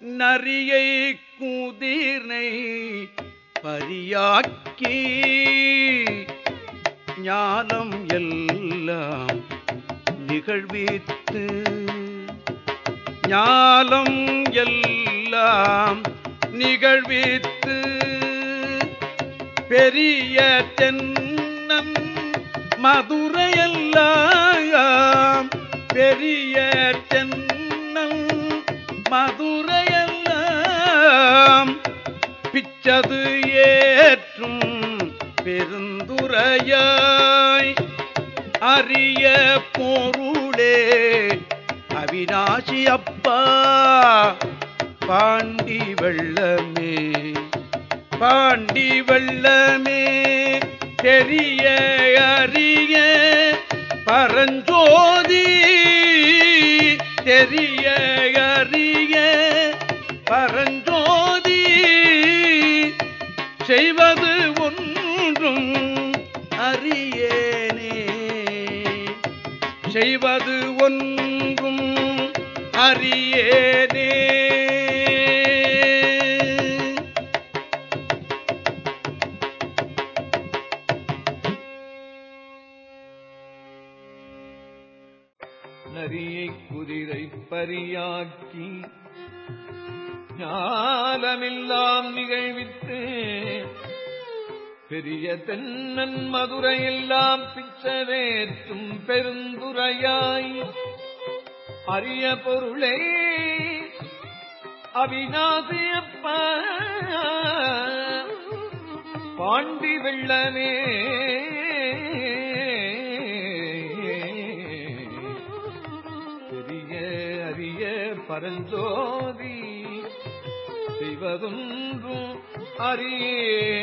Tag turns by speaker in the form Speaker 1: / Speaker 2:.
Speaker 1: நரியை குதிரை பரியாக்கி ஞானம் எல்லாம் நிகழ்வித்து ஞானம் எல்லாம் நிகழ்வித்து பெரிய தென்னம் மதுரையெல்லாம் பெரிய தென்னம் மதுரை பிச்சது ஏற்றும் பெருந்துரையாய். அரிய பொருளே அவிநாசி அப்பா பாண்டி வெள்ளமே பாண்டி வெள்ளமே தெரிய அறிய பரஞ்சோதி. தெரிய அறிய பரஞ்சோதி. அறியேனே. செய்வது ஒன்றும் அறியேனே.
Speaker 2: நரியை குதிரை பரியாக்கி ஞானமில்லாம் நிகழ்வித்தேன். பெரிய தென்னன் மதுரையெல்லாம் பிச்சவேற்றும் பெருந்துரையாய். அரிய பொருளே அவிநாசியப்ப பாண்டி வெள்ளமே பெரிய அரிய பரஞ்சோதி செய்வதொன்றும் அரியே